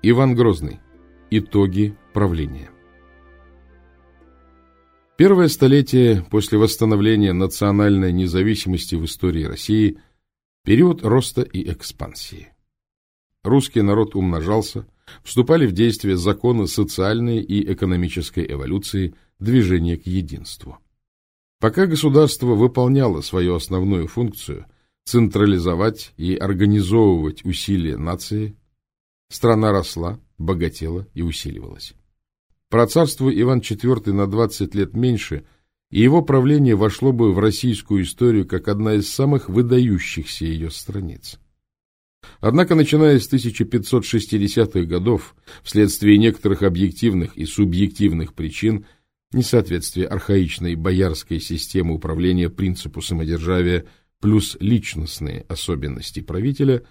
Иван Грозный. Итоги правления. Первое столетие после восстановления национальной независимости в истории России – период роста и экспансии. Русский народ умножался, вступали в действие законы социальной и экономической эволюции, движения к единству. Пока государство выполняло свою основную функцию – централизовать и организовывать усилия нации, страна росла, богатела и усиливалась. Про царство Иван IV на 20 лет меньше, и его правление вошло бы в российскую историю как одна из самых выдающихся ее страниц. Однако, начиная с 1560-х годов, вследствие некоторых объективных и субъективных причин, несоответствие архаичной боярской системы управления принципу самодержавия плюс личностные особенности правителя,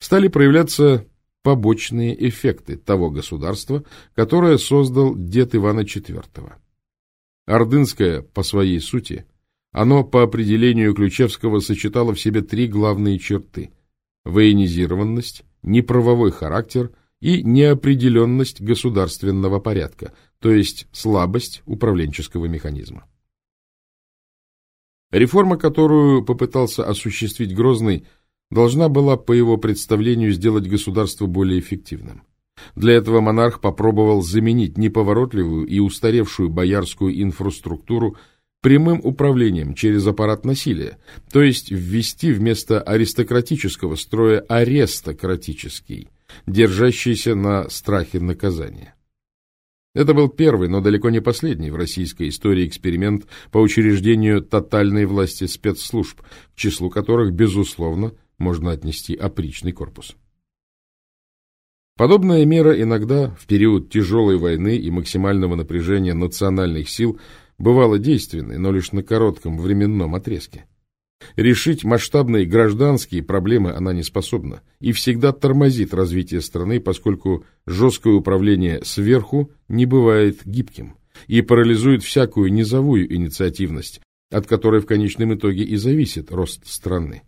стали проявляться побочные эффекты того государства, которое создал дед Ивана IV. Ордынское, по своей сути, оно по определению Ключевского сочетало в себе три главные черты – военизированность, неправовой характер и неопределенность государственного порядка, то есть слабость управленческого механизма. Реформа, которую попытался осуществить Грозный – должна была, по его представлению, сделать государство более эффективным. Для этого монарх попробовал заменить неповоротливую и устаревшую боярскую инфраструктуру прямым управлением через аппарат насилия, то есть ввести вместо аристократического строя аристократический, держащийся на страхе наказания. Это был первый, но далеко не последний в российской истории эксперимент по учреждению тотальной власти спецслужб, к числу которых, безусловно, можно отнести опричный корпус. Подобная мера иногда в период тяжелой войны и максимального напряжения национальных сил бывала действенной, но лишь на коротком временном отрезке. Решить масштабные гражданские проблемы она не способна и всегда тормозит развитие страны, поскольку жесткое управление сверху не бывает гибким и парализует всякую низовую инициативность, от которой в конечном итоге и зависит рост страны.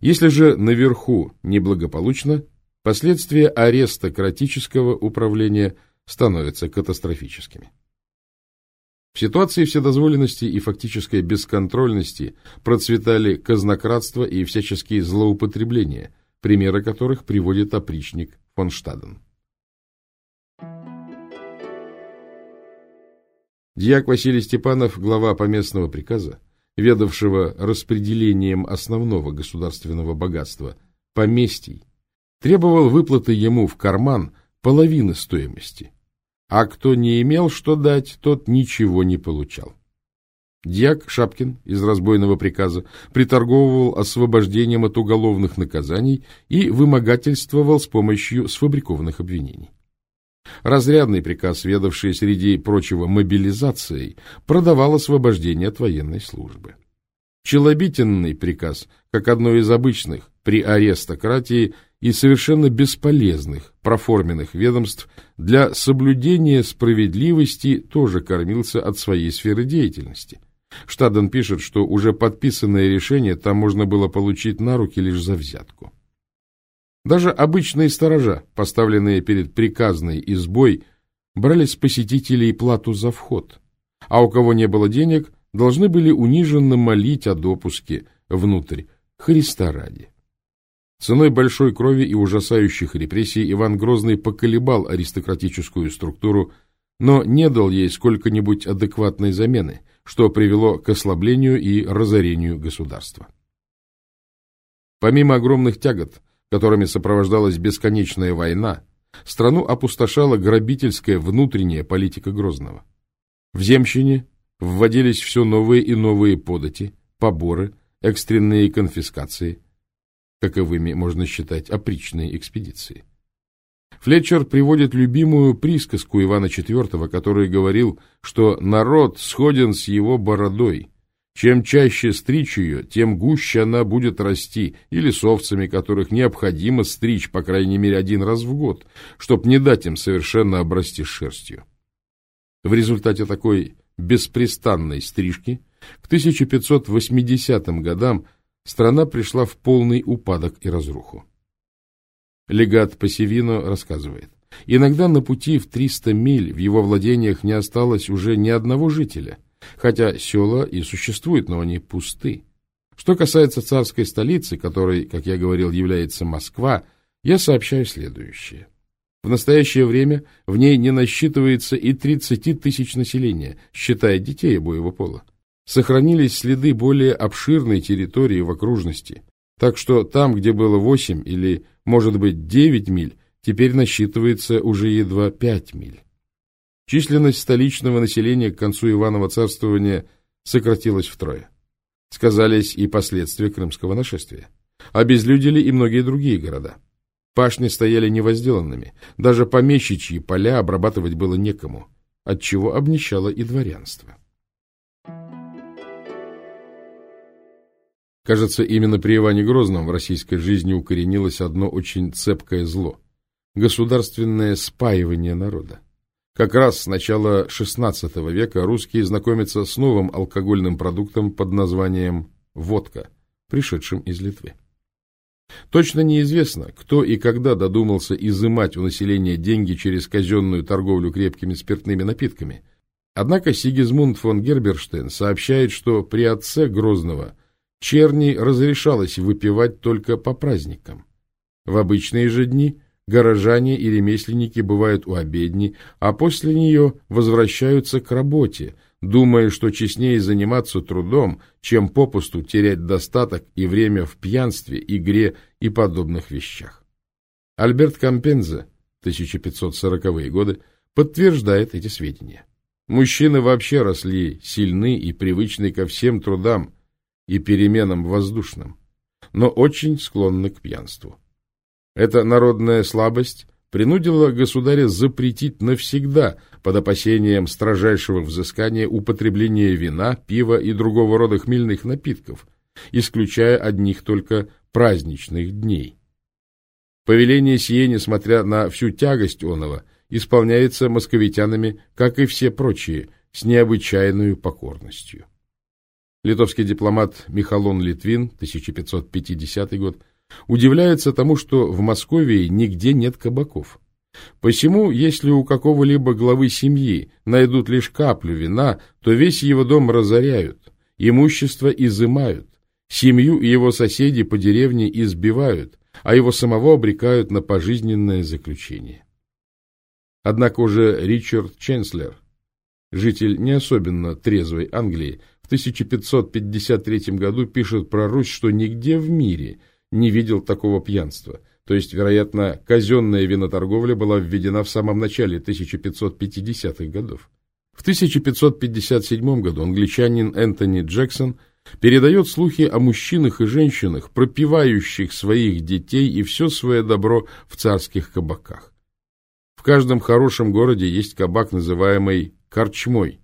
Если же наверху неблагополучно, последствия аристократического управления становятся катастрофическими. В ситуации вседозволенности и фактической бесконтрольности процветали казнократство и всяческие злоупотребления, примеры которых приводит опричник фон Штаден. Дьяк Василий Степанов, глава поместного приказа, ведавшего распределением основного государственного богатства, поместий, требовал выплаты ему в карман половины стоимости, а кто не имел что дать, тот ничего не получал. Дьяк Шапкин из разбойного приказа приторговывал освобождением от уголовных наказаний и вымогательствовал с помощью сфабрикованных обвинений. Разрядный приказ, ведавший среди прочего мобилизацией, продавал освобождение от военной службы. Челобитенный приказ, как одно из обычных при аристократии и совершенно бесполезных проформенных ведомств, для соблюдения справедливости тоже кормился от своей сферы деятельности. Штаден пишет, что уже подписанное решение там можно было получить на руки лишь за взятку. Даже обычные сторожа, поставленные перед приказной избой, брали с посетителей плату за вход, а у кого не было денег, должны были униженно молить о допуске внутрь Христа ради. Ценой большой крови и ужасающих репрессий Иван Грозный поколебал аристократическую структуру, но не дал ей сколько-нибудь адекватной замены, что привело к ослаблению и разорению государства. Помимо огромных тягот, которыми сопровождалась бесконечная война, страну опустошала грабительская внутренняя политика Грозного. В земщине вводились все новые и новые подати, поборы, экстренные конфискации. Каковыми можно считать опричные экспедиции. Флетчер приводит любимую присказку Ивана IV, который говорил, что народ сходен с его бородой – чем чаще стричь ее, тем гуще она будет расти, или с овцами, которых необходимо стричь, по крайней мере, один раз в год, чтобы не дать им совершенно обрасти шерстью. В результате такой беспрестанной стрижки к 1580 годам страна пришла в полный упадок и разруху. Легат Пассивино рассказывает. Иногда на пути в 300 миль в его владениях не осталось уже ни одного жителя, хотя села и существуют, но они пусты. Что касается царской столицы, которой, как я говорил, является Москва, я сообщаю следующее. В настоящее время в ней не насчитывается и 30 тысяч населения, считая детей обоего пола. Сохранились следы более обширной территории в окружности, так что там, где было 8 или, может быть, 9 миль, теперь насчитывается уже едва 5 миль. Численность столичного населения к концу Иванова царствования сократилась втрое. Сказались и последствия крымского нашествия. Обезлюдили и многие другие города. Пашни стояли невозделанными, даже помещичьи поля обрабатывать было некому, отчего обнищало и дворянство. Кажется, именно при Иване Грозном в российской жизни укоренилось одно очень цепкое зло – государственное спаивание народа. Как раз с начала XVI века русские знакомятся с новым алкогольным продуктом под названием водка, пришедшим из Литвы. Точно неизвестно, кто и когда додумался изымать у населения деньги через казенную торговлю крепкими спиртными напитками. Однако Сигизмунд фон Герберштейн сообщает, что при отце Грозного черни разрешалось выпивать только по праздникам. В обычные же дни горожане и ремесленники бывают у обедни, а после нее возвращаются к работе, думая, что честнее заниматься трудом, чем попусту терять достаток и время в пьянстве, игре и подобных вещах. Альберт Кампензе, 1540-е годы, подтверждает эти сведения. Мужчины вообще росли сильны и привычны ко всем трудам и переменам воздушным, но очень склонны к пьянству. Эта народная слабость принудила государя запретить навсегда под опасением строжайшего взыскания употребление вина, пива и другого рода хмельных напитков, исключая одних только праздничных дней. Повеление сие, несмотря на всю тягость оного, исполняется московитянами, как и все прочие, с необычайной покорностью. Литовский дипломат Михалон Литвин, 1550 год, удивляется тому, что в Москве нигде нет кабаков. Посему, если у какого-либо главы семьи найдут лишь каплю вина, то весь его дом разоряют, имущество изымают, семью и его соседи по деревне избивают, а его самого обрекают на пожизненное заключение. Однако уже Ричард Ченслер, житель не особенно трезвой Англии, в 1553 году пишет про Русь, что нигде в мире – не видел такого пьянства. То есть, вероятно, казенная виноторговля была введена в самом начале 1550-х годов. В 1557 году англичанин Энтони Джексон передает слухи о мужчинах и женщинах, пропивающих своих детей и все свое добро в царских кабаках. В каждом хорошем городе есть кабак, называемый корчмой,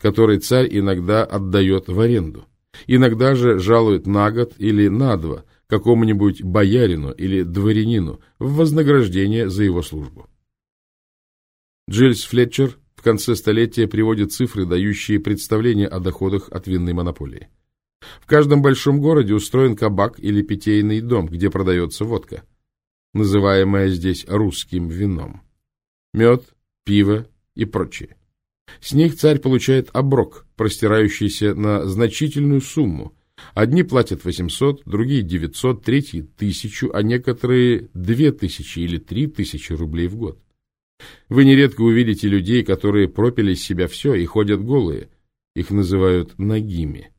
который царь иногда отдает в аренду. Иногда же жалует на год или на два какому-нибудь боярину или дворянину в вознаграждение за его службу. Джильс Флетчер в конце столетия приводит цифры, дающие представление о доходах от винной монополии. В каждом большом городе устроен кабак или питейный дом, где продается водка, называемая здесь русским вином. Мед, пиво и прочее. С них царь получает оброк, простирающийся на значительную сумму. Одни платят 800, другие 900, третьи – 1000, а некоторые – 2000 или 3000 рублей в год. Вы нередко увидите людей, которые пропили из себя все и ходят голые. Их называют нагими.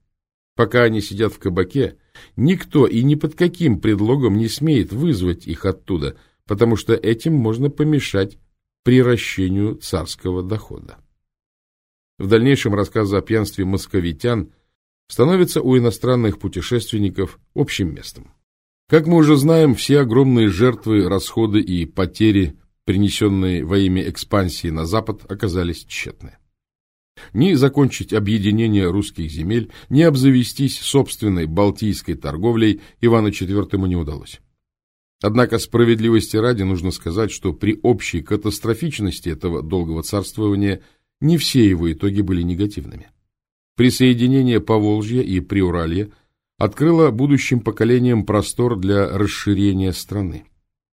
Пока они сидят в кабаке, никто и ни под каким предлогом не смеет вызвать их оттуда, потому что этим можно помешать приращению царского дохода. В дальнейшем рассказы о пьянстве московитян становятся у иностранных путешественников общим местом. Как мы уже знаем, все огромные жертвы, расходы и потери, принесенные во имя экспансии на Запад, оказались тщетны. Ни закончить объединение русских земель, ни обзавестись собственной балтийской торговлей Ивану IV не удалось. Однако справедливости ради нужно сказать, что при общей катастрофичности этого долгого царствования – не все его итоги были негативными. Присоединение Поволжья и Приуралья открыло будущим поколениям простор для расширения страны.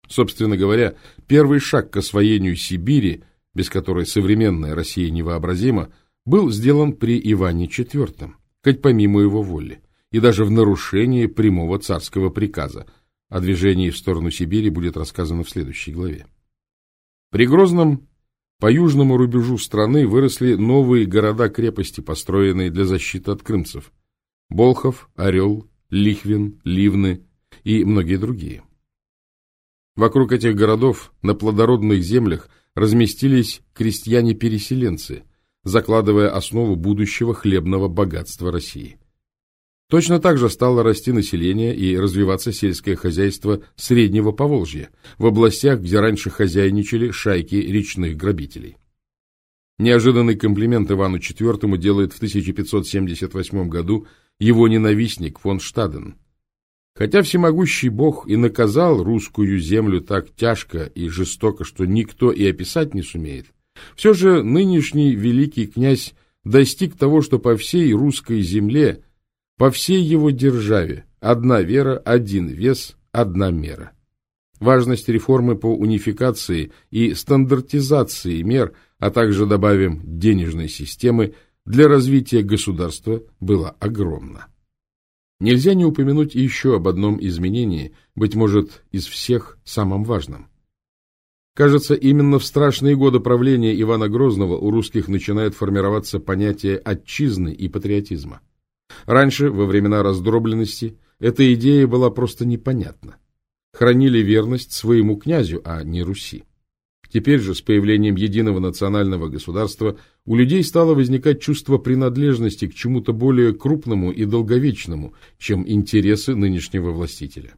Собственно говоря, первый шаг к освоению Сибири, без которой современная Россия невообразима, был сделан при Иване IV, хоть помимо его воли, и даже в нарушении прямого царского приказа. О движении в сторону Сибири будет рассказано в следующей главе. При Грозном по южному рубежу страны выросли новые города-крепости, построенные для защиты от крымцев. Болхов, Орел, Лихвин, Ливны и многие другие. Вокруг этих городов на плодородных землях разместились крестьяне-переселенцы, закладывая основу будущего хлебного богатства России. Точно так же стало расти население и развиваться сельское хозяйство Среднего Поволжья, в областях, где раньше хозяйничали шайки речных грабителей. Неожиданный комплимент Ивану IV делает в 1578 году его ненавистник фон Штаден. Хотя всемогущий бог и наказал русскую землю так тяжко и жестоко, что никто и описать не сумеет, все же нынешний великий князь достиг того, что по всей русской земле – по всей его державе одна вера, один вес, одна мера. Важность реформы по унификации и стандартизации мер, а также, добавим, денежной системы, для развития государства была огромна. Нельзя не упомянуть еще об одном изменении, быть может, из всех самым важным. Кажется, именно в страшные годы правления Ивана Грозного у русских начинает формироваться понятие отчизны и патриотизма. Раньше, во времена раздробленности, эта идея была просто непонятна. Хранили верность своему князю, а не Руси. Теперь же, с появлением единого национального государства, у людей стало возникать чувство принадлежности к чему-то более крупному и долговечному, чем интересы нынешнего властителя.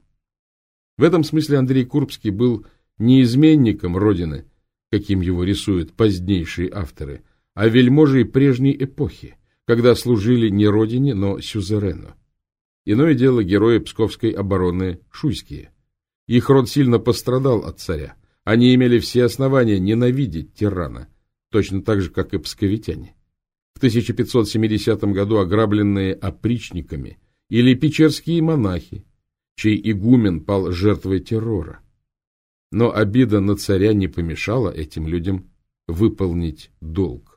В этом смысле Андрей Курбский был не изменником Родины, каким его рисуют позднейшие авторы, а вельможей прежней эпохи, когда служили не родине, но сюзерену. Иное дело герои Псковской обороны Шуйские. Их род сильно пострадал от царя. Они имели все основания ненавидеть тирана, точно так же, как и псковитяне. В 1570 году ограбленные опричниками или печерские монахи, чей игумен пал жертвой террора. Но обида на царя не помешала этим людям выполнить долг.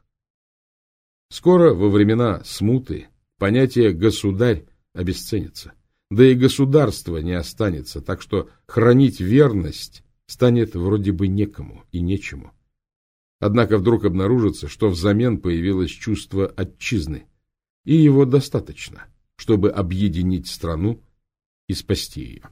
Скоро, во времена смуты, понятие «государь» обесценится. Да и государство не останется, так что хранить верность станет вроде бы некому и нечему. Однако вдруг обнаружится, что взамен появилось чувство отчизны, и его достаточно, чтобы объединить страну и спасти ее.